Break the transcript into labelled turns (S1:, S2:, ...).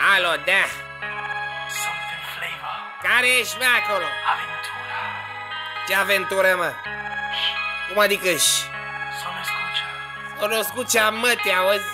S1: Alo, da.
S2: Something flavor.
S1: Care ești mai acolo?
S2: Aventura.
S1: Ce aventură, mă? Cum adică și?
S2: Solo escucha.
S1: O nu scucea, mă, te auzi?